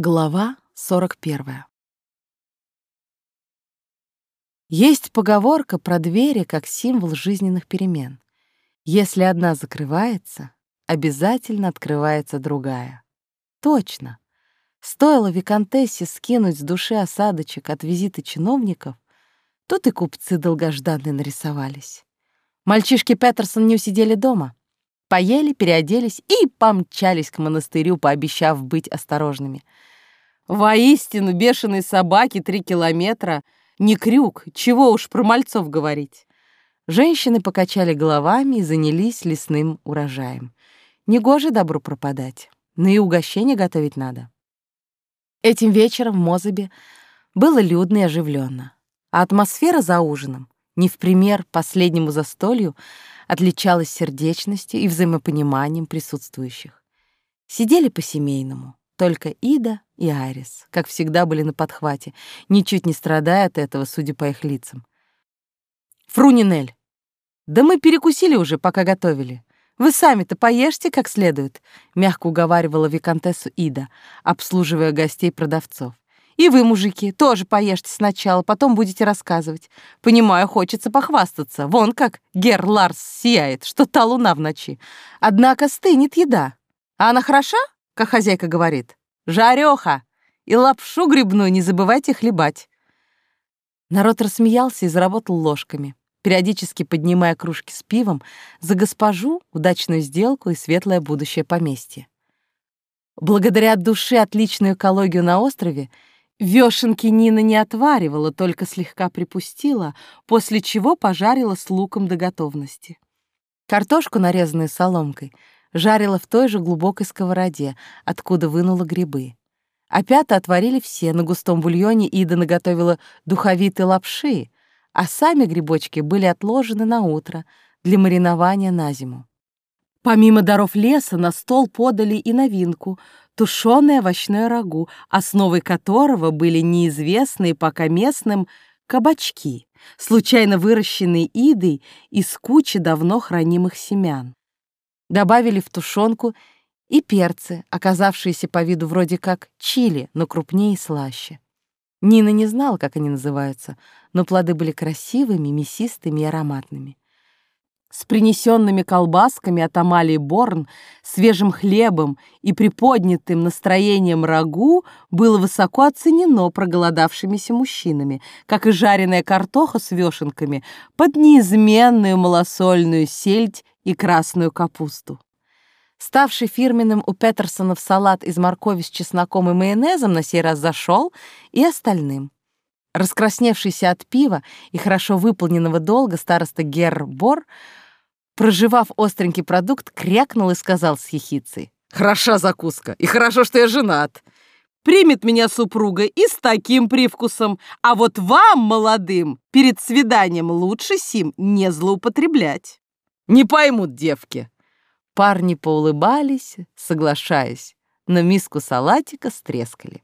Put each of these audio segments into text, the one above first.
Глава 41. Есть поговорка про двери как символ жизненных перемен. Если одна закрывается, обязательно открывается другая. Точно. Стоило виконтессе скинуть с души осадочек от визита чиновников, тут и купцы долгожданные нарисовались. Мальчишки Петерсон не усидели дома. Поели, переоделись и помчались к монастырю, пообещав быть осторожными — Воистину, бешеные собаки три километра — не крюк, чего уж про мальцов говорить. Женщины покачали головами и занялись лесным урожаем. Негоже добру пропадать, но и угощение готовить надо. Этим вечером в Мозыбе было людно и оживленно, а атмосфера за ужином, не в пример последнему застолью, отличалась сердечностью и взаимопониманием присутствующих. Сидели по-семейному, только Ида и Арис, как всегда, были на подхвате, ничуть не страдая от этого, судя по их лицам. «Фрунинель, да мы перекусили уже, пока готовили. Вы сами-то поешьте как следует», — мягко уговаривала виконтессу Ида, обслуживая гостей продавцов. «И вы, мужики, тоже поешьте сначала, потом будете рассказывать. Понимаю, хочется похвастаться. Вон как Гер Ларс сияет, что та луна в ночи. Однако стынет еда. А она хороша?» как хозяйка говорит. Жареха! И лапшу грибную не забывайте хлебать. Народ рассмеялся и заработал ложками, периодически поднимая кружки с пивом за госпожу, удачную сделку и светлое будущее поместье. Благодаря душе отличную экологию на острове, вешенки Нина не отваривала, только слегка припустила, после чего пожарила с луком до готовности. Картошку, нарезанную соломкой, жарила в той же глубокой сковороде, откуда вынула грибы. А пята отварили все, на густом бульоне Ида наготовила духовитой лапши, а сами грибочки были отложены на утро для маринования на зиму. Помимо даров леса на стол подали и новинку — тушеное овощное рагу, основой которого были неизвестные пока местным кабачки, случайно выращенные идой из кучи давно хранимых семян. Добавили в тушенку и перцы, оказавшиеся по виду вроде как чили, но крупнее и слаще. Нина не знала, как они называются, но плоды были красивыми, мясистыми и ароматными. С принесенными колбасками от Амалии Борн, свежим хлебом и приподнятым настроением рагу было высоко оценено проголодавшимися мужчинами, как и жареная картоха с вешенками под неизменную малосольную сельдь и красную капусту. Ставший фирменным у Петерсонов салат из моркови с чесноком и майонезом на сей раз зашел и остальным. Раскрасневшийся от пива и хорошо выполненного долга староста Герр Бор, проживав остренький продукт, крякнул и сказал с хихицей. «Хороша закуска, и хорошо, что я женат. Примет меня супруга и с таким привкусом, а вот вам, молодым, перед свиданием лучше сим не злоупотреблять». Не поймут девки. Парни поулыбались, соглашаясь, но миску салатика стрескали.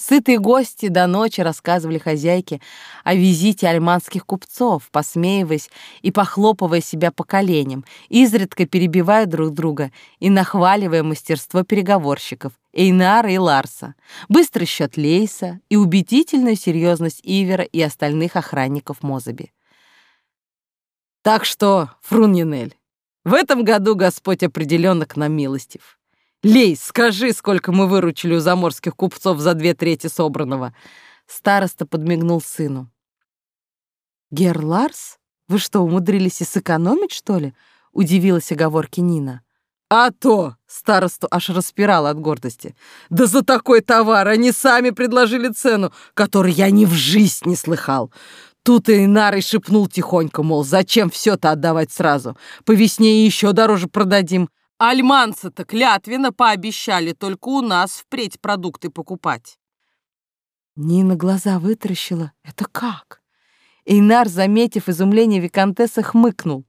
Сытые гости до ночи рассказывали хозяйке о визите альманских купцов, посмеиваясь и похлопывая себя по коленям, изредка перебивая друг друга и нахваливая мастерство переговорщиков Эйнара и Ларса, быстрый счет Лейса и убедительную серьезность Ивера и остальных охранников Мозаби. Так что, Фруньенель, в этом году Господь определенно к нам милостив. Лей, скажи, сколько мы выручили у заморских купцов за две трети собранного. Староста подмигнул сыну. Гер Ларс, вы что, умудрились и сэкономить, что ли? Удивилась оговорки Нина. А то! Старосту аж распирала от гордости. Да за такой товар они сами предложили цену, которую я ни в жизнь не слыхал. Тут и Нарой шепнул тихонько, мол, зачем все-то отдавать сразу? По весне еще дороже продадим. Альманцы-то клятвенно пообещали только у нас впредь продукты покупать. Нина глаза вытаращила. Это как? Эйнар, заметив изумление Викантесса, хмыкнул.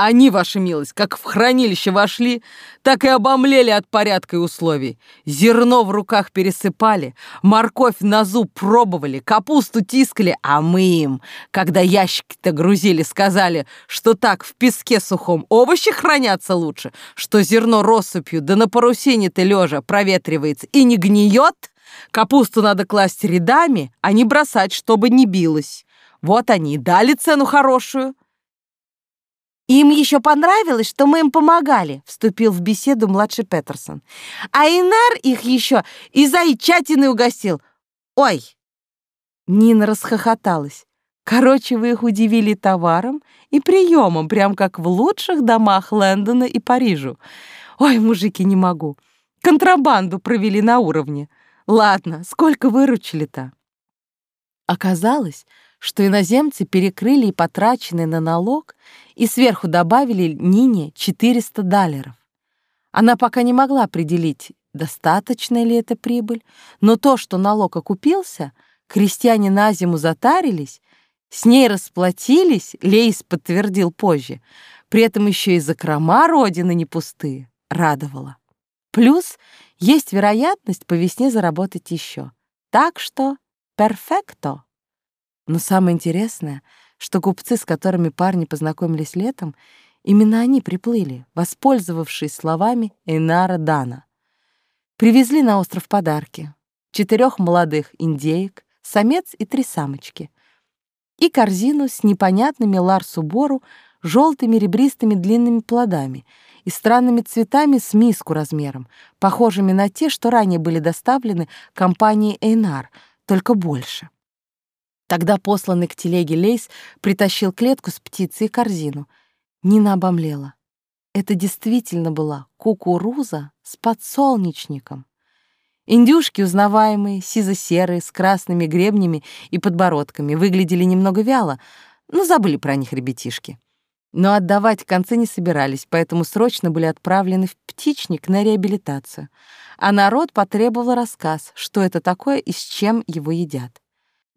Они, ваша милость, как в хранилище вошли, так и обомлели от порядка и условий. Зерно в руках пересыпали, морковь на зуб пробовали, капусту тискали, а мы им, когда ящики-то грузили, сказали, что так в песке сухом овощи хранятся лучше, что зерно россыпью, да на парусине-то лежа проветривается и не гниет, капусту надо класть рядами, а не бросать, чтобы не билось. Вот они и дали цену хорошую. «Им еще понравилось, что мы им помогали», — вступил в беседу младший Петерсон. «А Инар их еще и зайчатины угостил. Ой!» Нина расхохоталась. «Короче, вы их удивили товаром и приемом, прям как в лучших домах Лэндона и Парижу. Ой, мужики, не могу. Контрабанду провели на уровне. Ладно, сколько выручили-то?» Оказалось, что иноземцы перекрыли и потраченный на налог и сверху добавили Нине 400 даллеров. Она пока не могла определить, достаточная ли это прибыль, но то, что налог окупился, крестьяне на зиму затарились, с ней расплатились, Лейс подтвердил позже, при этом еще и закрома родины не пустые, радовало. Плюс есть вероятность по весне заработать еще. Так что перфекто. Но самое интересное, что купцы, с которыми парни познакомились летом, именно они приплыли, воспользовавшись словами Эйнара Дана. Привезли на остров подарки. Четырех молодых индеек, самец и три самочки. И корзину с непонятными Ларсу Бору желтыми ребристыми длинными плодами и странными цветами с миску размером, похожими на те, что ранее были доставлены компанией Эйнар, только больше. Тогда посланный к телеге Лейс притащил клетку с птицей и корзину. Нина обомлела. Это действительно была кукуруза с подсолнечником. Индюшки, узнаваемые, сизо-серые, с красными гребнями и подбородками, выглядели немного вяло, но забыли про них ребятишки. Но отдавать концы не собирались, поэтому срочно были отправлены в птичник на реабилитацию. А народ потребовал рассказ, что это такое и с чем его едят.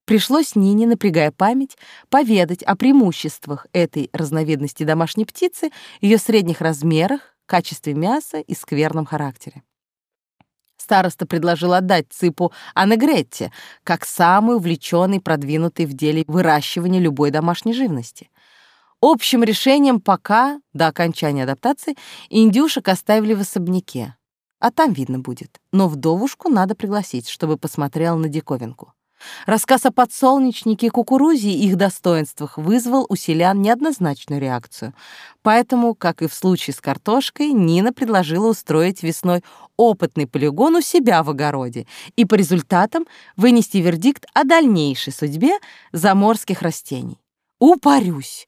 Пришлось Нине, напрягая память, поведать о преимуществах этой разновидности домашней птицы, ее средних размерах, качестве мяса и скверном характере. Староста предложил отдать цыпу Аннегретте как самый увлеченный, продвинутый в деле выращивания любой домашней живности. Общим решением пока, до окончания адаптации, индюшек оставили в особняке. А там видно будет. Но вдовушку надо пригласить, чтобы посмотрела на диковинку. Рассказ о подсолнечнике и кукурузе и их достоинствах вызвал у селян неоднозначную реакцию. Поэтому, как и в случае с картошкой, Нина предложила устроить весной опытный полигон у себя в огороде и по результатам вынести вердикт о дальнейшей судьбе заморских растений. Упарюсь,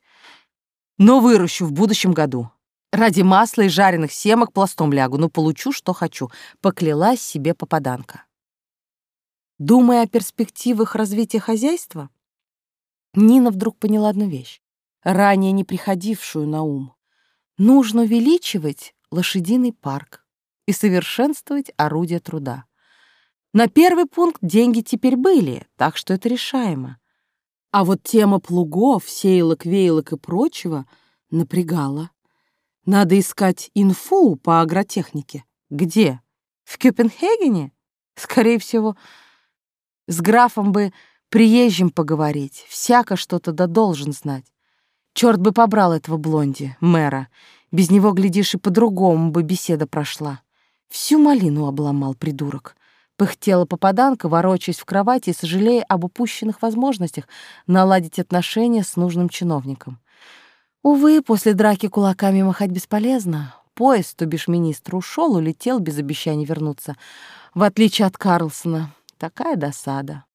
но выращу в будущем году. Ради масла и жареных семок пластом лягу, но получу, что хочу, поклялась себе попаданка. Думая о перспективах развития хозяйства, Нина вдруг поняла одну вещь, ранее не приходившую на ум. Нужно увеличивать лошадиный парк и совершенствовать орудия труда. На первый пункт деньги теперь были, так что это решаемо. А вот тема плугов, сеялок, веялок и прочего напрягала. Надо искать инфу по агротехнике. Где? В Копенгагене? Скорее всего, с графом бы приезжим поговорить, всяко что-то да должен знать. Черт бы побрал этого блонди, мэра. Без него, глядишь, и по-другому бы беседа прошла. Всю малину обломал, придурок. Пыхтела попаданка, ворочаясь в кровати и сожалея об упущенных возможностях наладить отношения с нужным чиновником. Увы, после драки кулаками махать бесполезно. Поезд, то бишь министр, ушел, улетел без обещания вернуться, в отличие от Карлсона. Такая досада.